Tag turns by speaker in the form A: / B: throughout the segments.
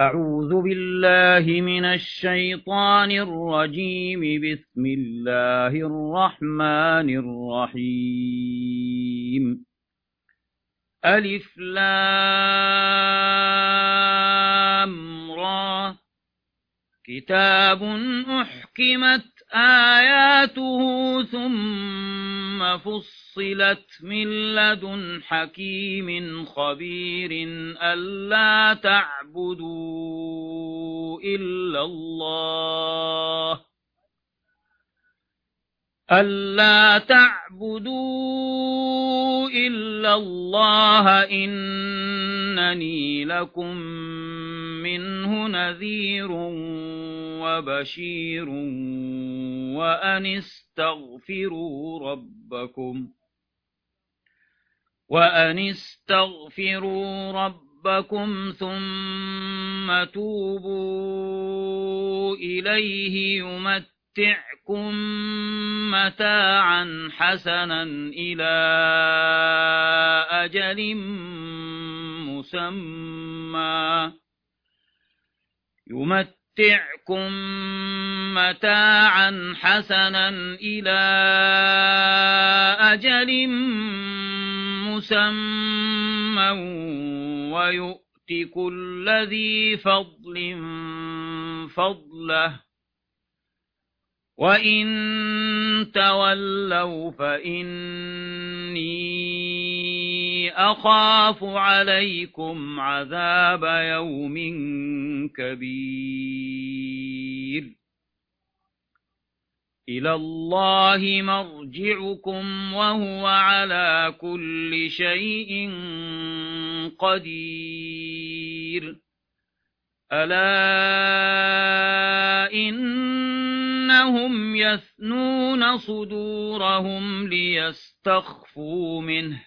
A: أعوذ بالله من الشيطان الرجيم بسم الله الرحمن الرحيم ألف لام را كتاب أحكمت آياته ثم فصل فُصِّلَتْ مِنْ لَدُنْ حَكِيمٍ خَبِيرٍ أَلَّا تَعْبُدُوا إِلَّا اللَّهَ أَلَّا تَعْبُدُوا إِلَّا اللَّهَ إِنَّنِي لَكُمْ مِنْهُ نَذِيرٌ وَبَشِيرٌ وَأَنِ اسْتَغْفِرُوا رَبَّكُمْ وأن استغفروا ربكم ثم توبوا إليه يمتعكم متاعا حسنا إلى أجل مسمى يمتعكم مَّتَاعًا حَسَنًا إِلَى أَجَلٍ مسمى ويؤتك الذي فضل فضله وإن تولوا فإني أخاف عليكم عذاب يوم كبير إِلَى اللَّهِ مَرْجِعُكُمْ وَهُوَ عَلَى كُلِّ شَيْءٍ قَدِيرٌ أَلَا إِنَّهُمْ يَثْنُونَ صُدُورَهُمْ لِيَسْتَخْفُوا مِنْهُ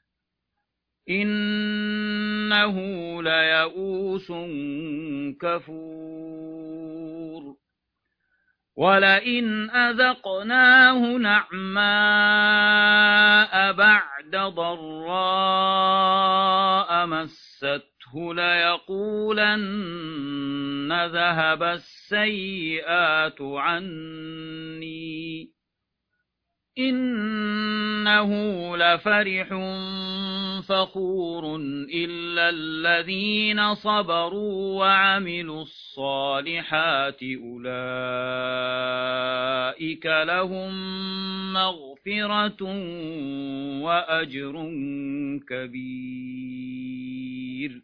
A: إنه ليئوس كفور ولئن أذقناه نعماء بعد ضراء مسته ليقولن ذهب السيئات عني إِنَّهُ لَفَرِحٌ فَخُورٌ إِلَّا الَّذِينَ صَبَرُوا وَعَمِلُوا الصَّالِحَاتِ أُولَئِكَ لَهُم مَّغْفِرَةٌ وَأَجْرٌ كَبِيرٌ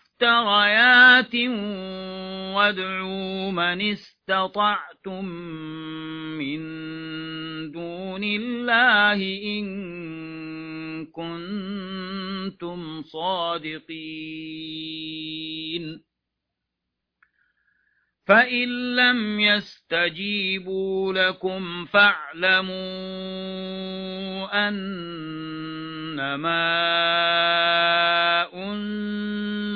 A: مفتريات وادعوا من استطعتم من دون الله إن كنتم صادقين فإن لم يستجيبوا لكم فاعلموا أنما أنتم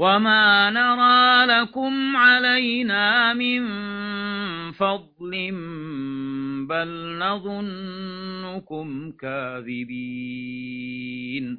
A: وَمَا نَرَى لَكُمْ عَلَيْنَا مِنْ فَضْلٍ بَلْ نَظُنُّكُمْ كَاذِبِينَ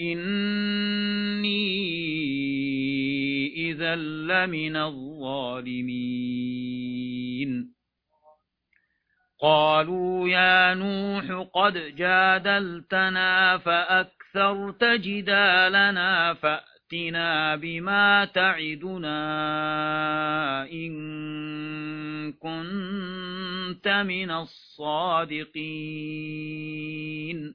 A: إِنِّي إِذًا لَّمِنَ الظَّالِمِينَ قَالُوا يَا نُوحُ قَدْ جَادَلْتَنَا فَأَكْثَرْتَ جِدَالَنَا فَأْتِنَا بِمَا تَعِدُنَا إِن كُنتَ مِنَ الصَّادِقِينَ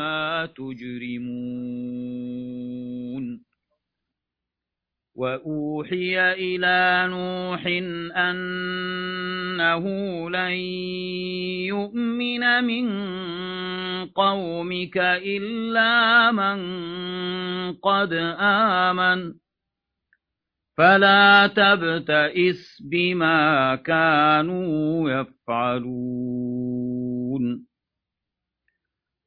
A: عَمَّا تُجْرِمُونَ وَأُوحِيَ إِلَى نُوحٍ أَنَّهُ لَن يُؤْمِنَ مِن قَوْمِكَ إِلَّا مَن قَدْ آمَنَ فَلَا تَبْتَئِسْ بِمَا كَانُوا يَفْعَلُونَ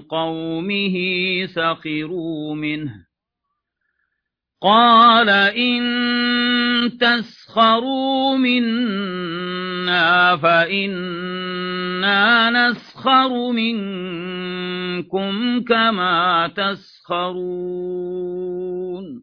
A: قومه سخروا منه قال إن تسخروا منا فإنا نسخر منكم كما تسخرون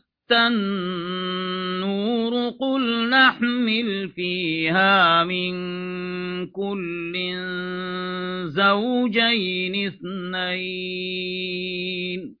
A: النور قل نحمل فيها من كل زوجين اثنين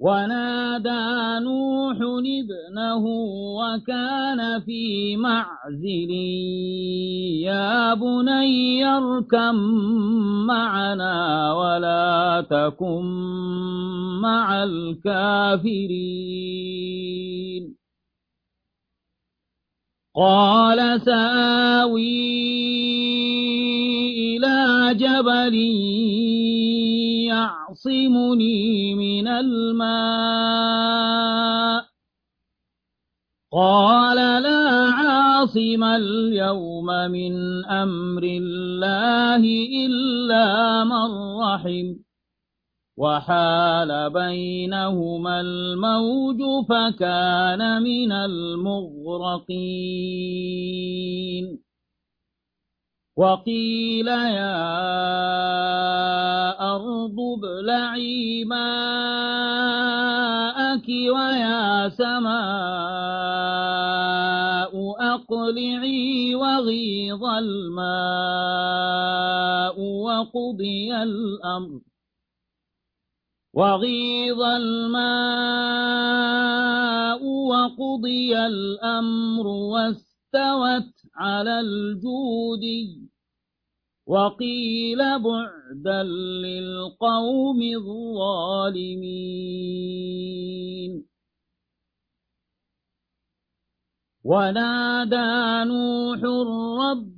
A: ونادى نوح ابنه وكان في معزل يا بني اركم معنا ولا تكن مع الكافرين قال سآوي إلى جبل يعصمني من الماء قال لا عاصم اليوم من أمر الله إلا من رحم وحال بينهما الموج فكان من المغرقين وقيل يا أرض ابلعي ماءك ويا سماء أقلعي وغيظ الماء وقضي الأمر وغيظ الماء وقضي الأمر واستوت على الجودي وقيل بعدا للقوم الظالمين ونادى نوح الرب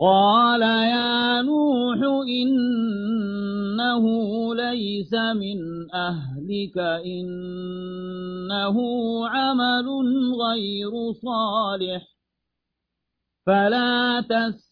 A: قال يا نوح إنه ليس من أهلك إنه عمل غير صالح فلا تس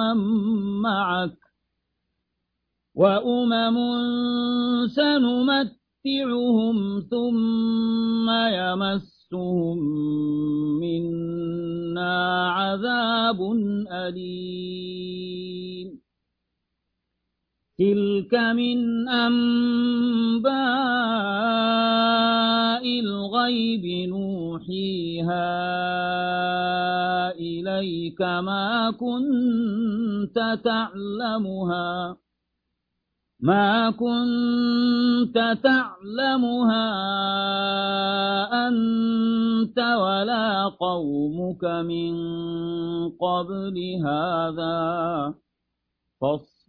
A: ومن أمم معك وأمم سنمتعهم ثم يمسهم منا عذاب أليم تلك من أنباء الغيب نوحيها إليك ما كنت تعلمها ما كنت تعلمها أنت ولا قومك من قبل هذا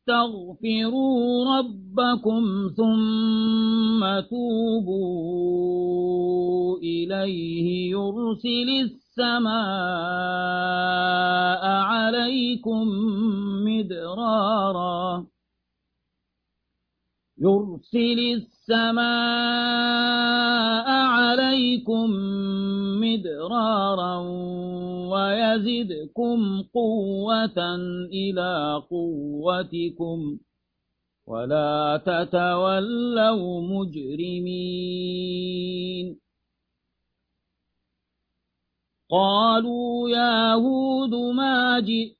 A: استغفروا ربكم ثم توبوا إليه يرسل السماء عليكم مدرارا يرسل السماء السماء عليكم مدرارا ويزدكم قوة إلى قوتكم ولا تتولوا مجرمين قالوا يا هود ما جئت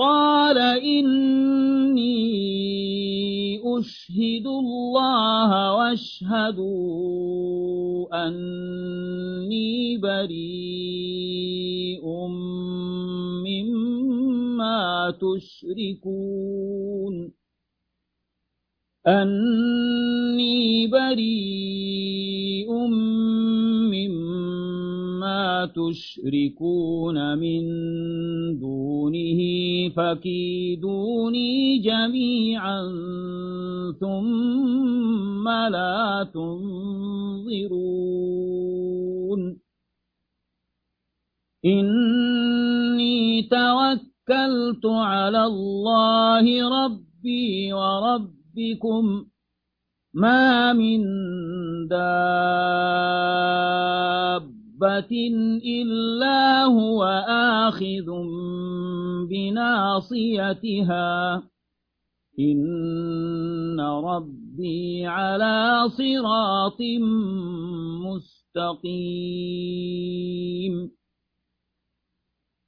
A: قال إني أشهد الله واشهد أني بريء مما تشركون أني بريء مما تُشْرِكُونَ مِن دُونِهِ فَكِيدُونِي جَمِيعًا ثُمَّ لَا تُنظِرُونَ إِنِّي تَوَكَّلْتُ عَلَى اللَّهِ رَبِّي وَرَبِّكُمْ ما من داب حبة إلا هو آخذ بناصيتها إن ربي على صراط مستقيم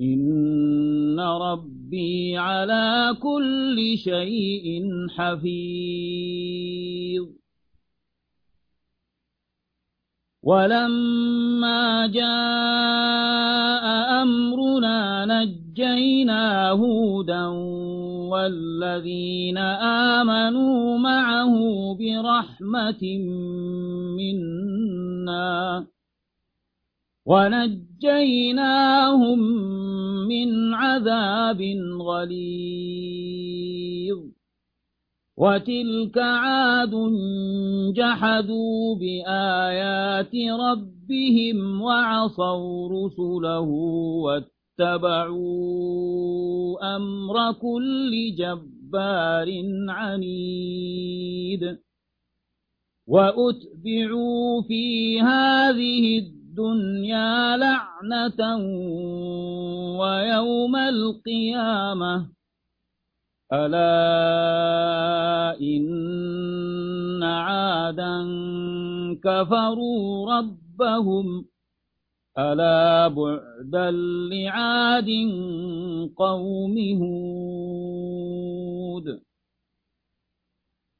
A: إن ربي على كل شيء حفيظ ولما جاء أمرنا نجينا هودا والذين آمنوا معه برحمة منا ونجيناهم من عذاب غليظ وتلك عاد جحدوا بآيات ربهم وعصوا رسله واتبعوا أمر كل جبار عنيد وأتبعوا في هذه الدنيا الدنيا لعنة ويوم القيامة ألا إن عادا كفروا ربهم ألا بعدا لعاد قوم هود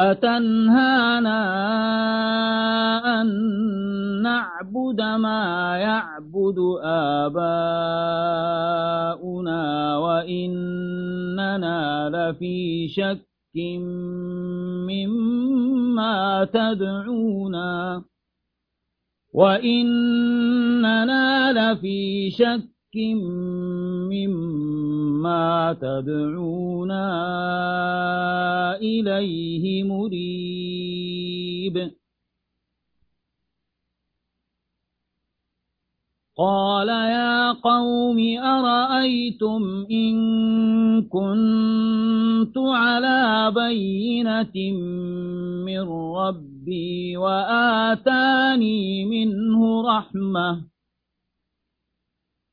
A: أتنهانا أن نعبد ما يعبد آباؤنا وإننا لفي شك مما تدعونا وإننا لفي شك مِّمَّا تَدْعُونَا إِلَيْهِ مُرِيبٍ قال يا قوم أرأيتم إن كنت على بينة من ربي وآتاني منه رحمة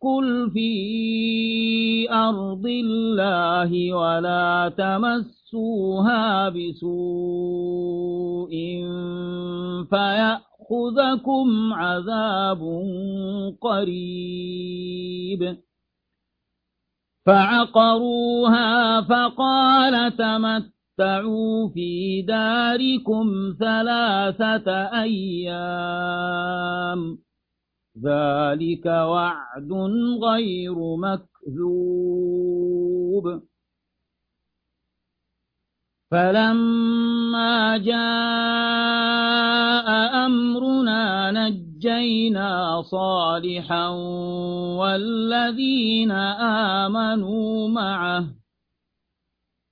A: قل في أرض الله ولا تمسوها بسوء فيأخذكم عذاب قريب فعقروها فقال تمتعوا في داركم ثلاثة أيام ذلك وعد غير مكذوب فلما جاء أمرنا نجينا صالحا والذين آمنوا معه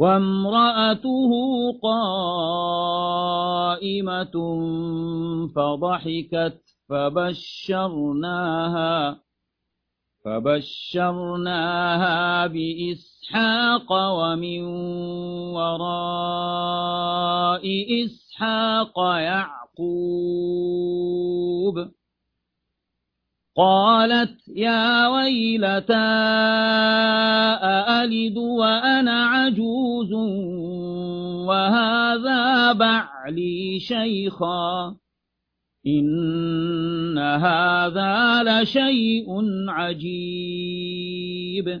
A: وامرأته قائمة فضحكت فبشرناها فبشرناها بإسحاق ومن وراء إسحاق يعقوب قالت يا ويلتا أألد وأنا عجوز وهذا بعلي شيخا إن هذا لشيء عجيب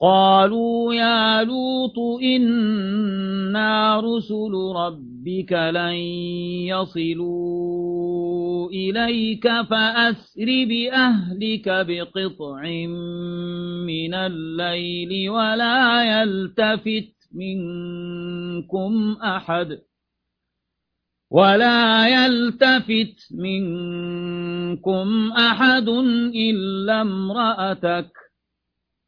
A: قالوا يا لوط إنا رسل ربك لن يصلوا إليك فأسر بأهلك بقطع من الليل ولا يلتفت منكم أحد ولا يلتفت منكم أحد إلا امرأتك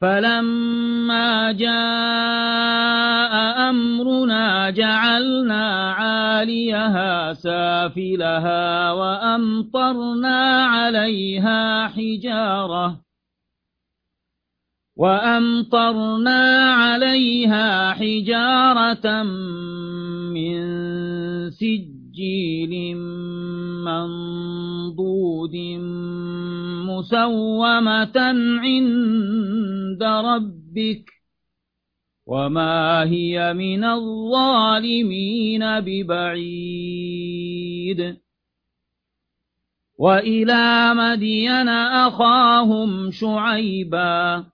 A: فلما جاء أمرنا جعلنا عاليها سافلها وأمطرنا عليها حجارة وأمطرنا عليها حجارة من سجن سجيل منضود مسومة عند ربك وما هي من الظالمين ببعيد وإلى مدين أخاهم شعيبا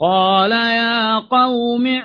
A: قال يا قوم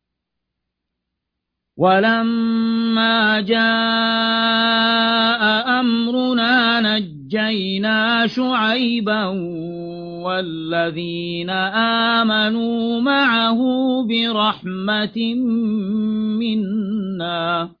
A: ولما جاء أمرنا نجينا شعيبا والذين آمنوا معه برحمة منا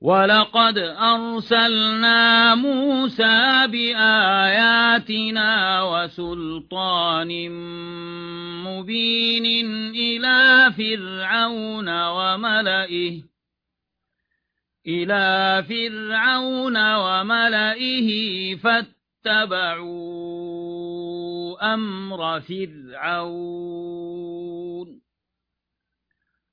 A: ولقد أرسلنا موسى بآياتنا وسلطان مبين إلى فرعون وملئه إلى فرعون وملئه فاتبعوا أمر فرعون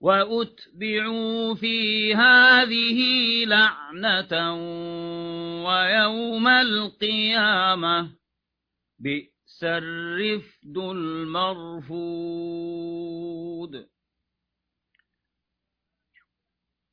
A: وأتبعوا في هذه لعنة ويوم القيامة بئس الرفد المرفود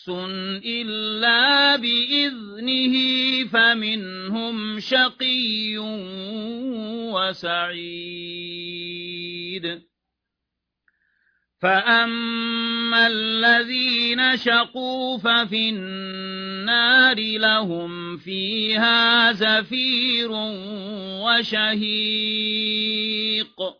A: شخص إلا بإذنه فمنهم شقي وسعيد فأما الذين شقوا ففي النار لهم فيها زفير وشهيق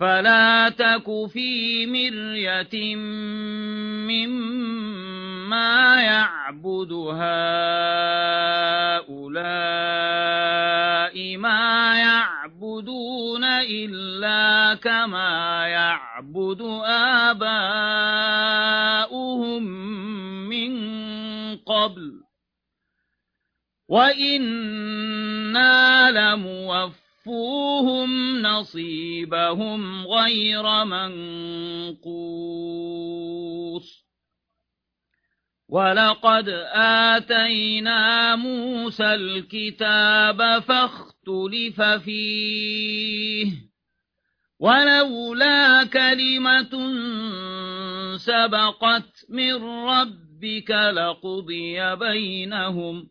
A: فلا تك في مرية مما يعبد هؤلاء ما يعبدون إلا كما يعبد آباؤهم من قبل وإنا لموفقون وَأْتُوهُمْ نَصِيبَهُمْ غَيْرَ مَنْقُوصٍ وَلَقَدْ آتَيْنَا مُوسَى الْكِتَابَ فَاخْتُلِفَ فِيهِ وَلَوْلَا كَلِمَةٌ سَبَقَتْ مِنْ رَبِّكَ لَقُضِيَ بَيْنَهُمْ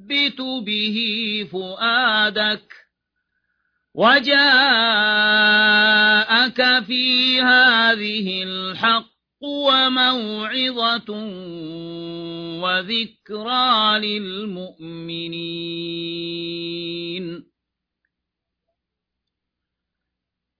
A: تثبت به فؤادك وجاءك في هذه الحق وموعظة وذكرى للمؤمنين